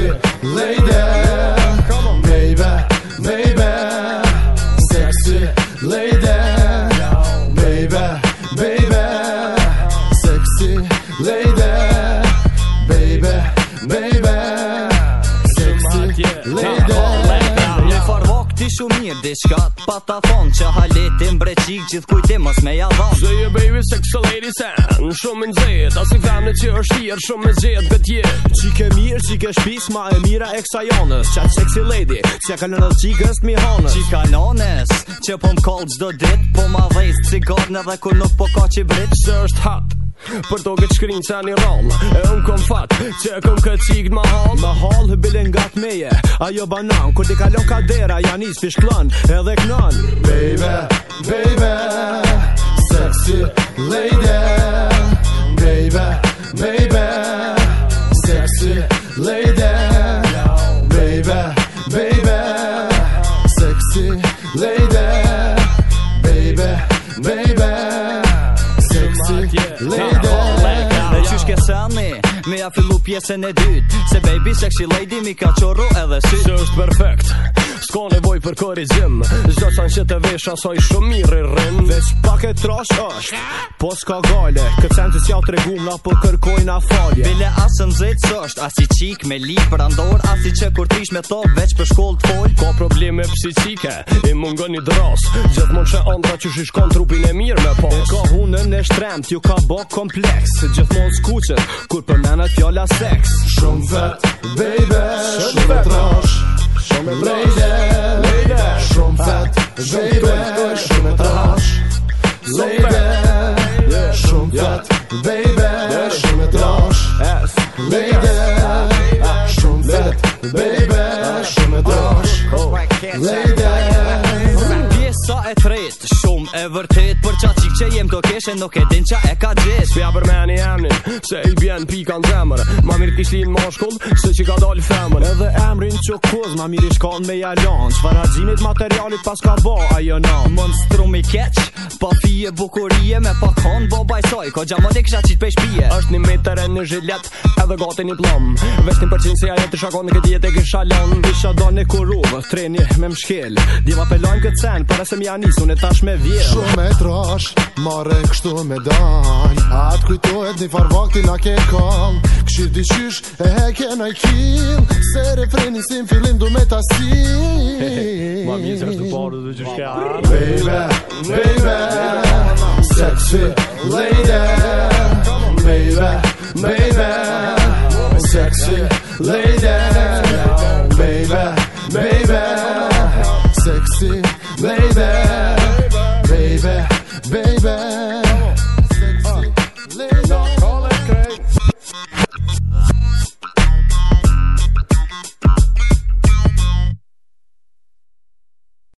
shit. Lay down. mirë di Pa ta thonë që halet e Gjithë qik kujti mos me ja dhonë Zë jë baby se kësë lady se Në shumë në zetë Asë në në që është tjerë Shumë në zetë gëtë jetë Qik e mirë qik e shpis Ma e mira e kësa jonës Qa të lady Qa ka në në qik mi hanës Qik ka nënës po më kallë gjdo dit Po ma dhejtë Cigarnë edhe ku nuk po ka që britë është hatë Për to këtë shkrinë që një rallë E unë kom fatë që kom këtë qikët ma halë Ma halë, bilen nga të meje Ajo banan Kër ti kalon ka dera Jan isë pish edhe knan Baby, baby Sexy lady ja fillu pjesën e dytë Se baby, sexy lady, mi ka qoru edhe sytë Që është perfekt, s'ka nevoj për korizim Zdo qan që të vesh asoj shumë mirë i rrim Veç pak e trash është, po s'ka gale Këtë sen të të regum na po kërkojnë falje Bile asë në është sështë, asi qik me li për andor Asi që kur trish me to veç për shkoll të foj Ka probleme psikike, i mungon një dras Gjëtë mund që andra që shishkon trupin e mirë me pas E ka hunën e shtremt, ju ka bo kompleks Gjëtë mund s'kuqen, kur për seks Shumë baby Shumë fat, baby ah, Shumë e trash, lady Shumë fat, baby Shumë e trash, Shumë e vërtet për qatë qikë që jem të keshe Nuk e din qa e ka gjithë Shpja për me një emnin Se i bjen pika në zemër Ma mirë kishlin më shkull Se që ka dalë femën Edhe emrin që kuz Ma mirë i me jalan Që farazimit materialit pas ka bo Ajo na Mënstru mi keq Pa fije bukurie Me pa kon bo bajsoj Ko gjama dhe kisha qit pe shpije është një meter e një zhilet Edhe gati një plom Vestin për qimë se a jetë të shakon në këtë jetë e kësha lënë Kësha do një kuruvë, treni me mshkel Djeva pelojmë këtë sen, pare se mja nisë, unë e tash me vjerë Shumë e trash, mare kështu me daj A të krytojt një farë vakti nga ke kam Këshirë di e heke në i Se refreni si në fillim du me ta si Ma mjë se është të parë dhe që shkja Baby, baby, sexy lady Baby, baby Lay down.